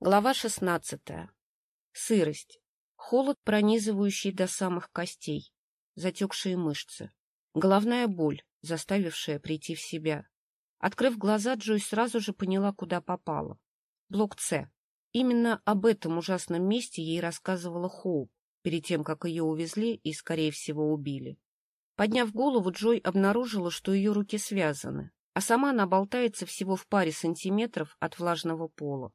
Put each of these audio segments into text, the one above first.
Глава шестнадцатая. Сырость. Холод, пронизывающий до самых костей. Затекшие мышцы. Головная боль, заставившая прийти в себя. Открыв глаза, Джой сразу же поняла, куда попала. Блок С. Именно об этом ужасном месте ей рассказывала Хоуп, перед тем, как ее увезли и, скорее всего, убили. Подняв голову, Джой обнаружила, что ее руки связаны, а сама она болтается всего в паре сантиметров от влажного пола.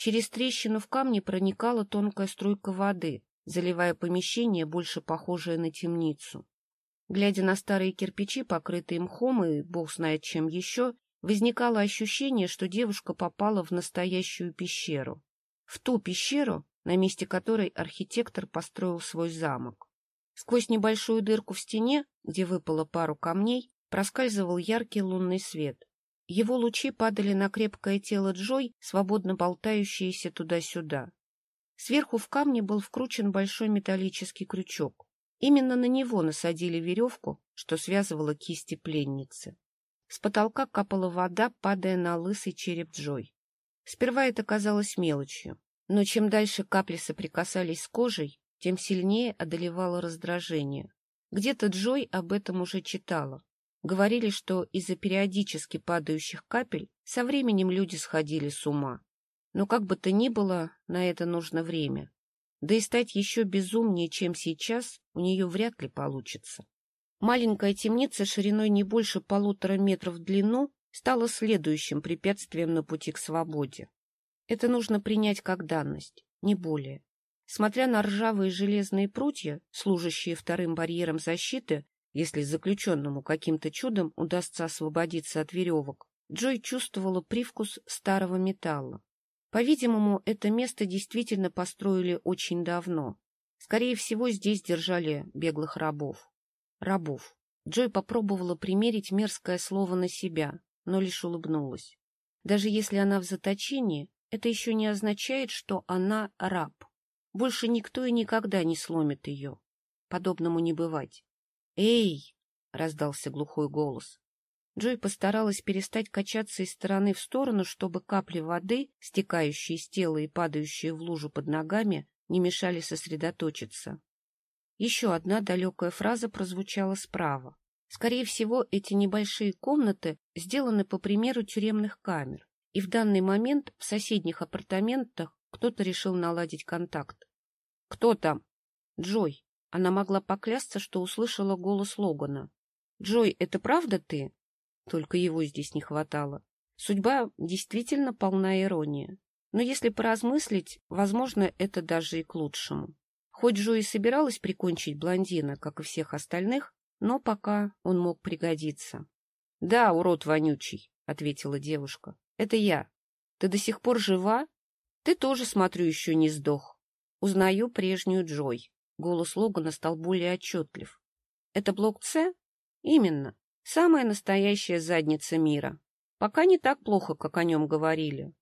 Через трещину в камне проникала тонкая струйка воды, заливая помещение, больше похожее на темницу. Глядя на старые кирпичи, покрытые мхом и бог знает чем еще, возникало ощущение, что девушка попала в настоящую пещеру. В ту пещеру, на месте которой архитектор построил свой замок. Сквозь небольшую дырку в стене, где выпало пару камней, проскальзывал яркий лунный свет. Его лучи падали на крепкое тело Джой, свободно болтающееся туда-сюда. Сверху в камне был вкручен большой металлический крючок. Именно на него насадили веревку, что связывало кисти пленницы. С потолка капала вода, падая на лысый череп Джой. Сперва это казалось мелочью, но чем дальше капли соприкасались с кожей, тем сильнее одолевало раздражение. Где-то Джой об этом уже читала. Говорили, что из-за периодически падающих капель со временем люди сходили с ума. Но как бы то ни было, на это нужно время. Да и стать еще безумнее, чем сейчас, у нее вряд ли получится. Маленькая темница шириной не больше полутора метров в длину стала следующим препятствием на пути к свободе. Это нужно принять как данность, не более. Смотря на ржавые железные прутья, служащие вторым барьером защиты, если заключенному каким-то чудом удастся освободиться от веревок, Джой чувствовала привкус старого металла. По-видимому, это место действительно построили очень давно. Скорее всего, здесь держали беглых рабов. Рабов. Джой попробовала примерить мерзкое слово на себя, но лишь улыбнулась. Даже если она в заточении, это еще не означает, что она раб. Больше никто и никогда не сломит ее. Подобному не бывать. «Эй!» — раздался глухой голос. Джой постаралась перестать качаться из стороны в сторону, чтобы капли воды, стекающие с тела и падающие в лужу под ногами, не мешали сосредоточиться. Еще одна далекая фраза прозвучала справа. Скорее всего, эти небольшие комнаты сделаны по примеру тюремных камер, и в данный момент в соседних апартаментах кто-то решил наладить контакт. «Кто там?» «Джой», она могла поклясться, что услышала голос Логана. «Джой, это правда ты?» Только его здесь не хватало. Судьба действительно полна иронии. Но если поразмыслить, возможно, это даже и к лучшему. Хоть Джо и собиралась прикончить блондина, как и всех остальных, но пока он мог пригодиться. — Да, урод вонючий, — ответила девушка. — Это я. Ты до сих пор жива? Ты тоже, смотрю, еще не сдох. Узнаю прежнюю Джой. Голос Логана стал более отчетлив. Это блок С? Именно. Самая настоящая задница мира. Пока не так плохо, как о нем говорили.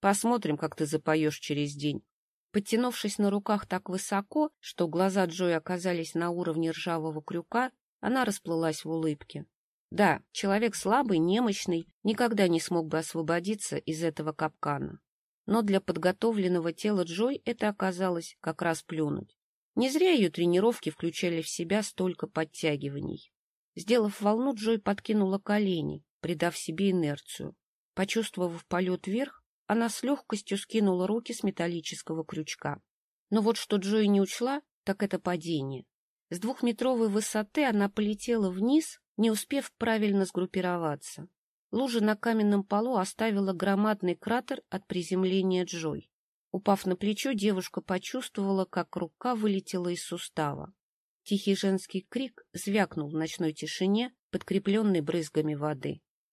Посмотрим, как ты запоешь через день. Подтянувшись на руках так высоко, что глаза Джои оказались на уровне ржавого крюка, она расплылась в улыбке. Да, человек слабый, немощный, никогда не смог бы освободиться из этого капкана. Но для подготовленного тела Джой это оказалось как раз плюнуть. Не зря ее тренировки включали в себя столько подтягиваний. Сделав волну, Джой подкинула колени, придав себе инерцию. Почувствовав полет вверх, она с легкостью скинула руки с металлического крючка. Но вот что Джой не учла, так это падение. С двухметровой высоты она полетела вниз, не успев правильно сгруппироваться. Лужа на каменном полу оставила громадный кратер от приземления Джой. Упав на плечо, девушка почувствовала, как рука вылетела из сустава. Тихий женский крик звякнул в ночной тишине, подкрепленный брызгами воды.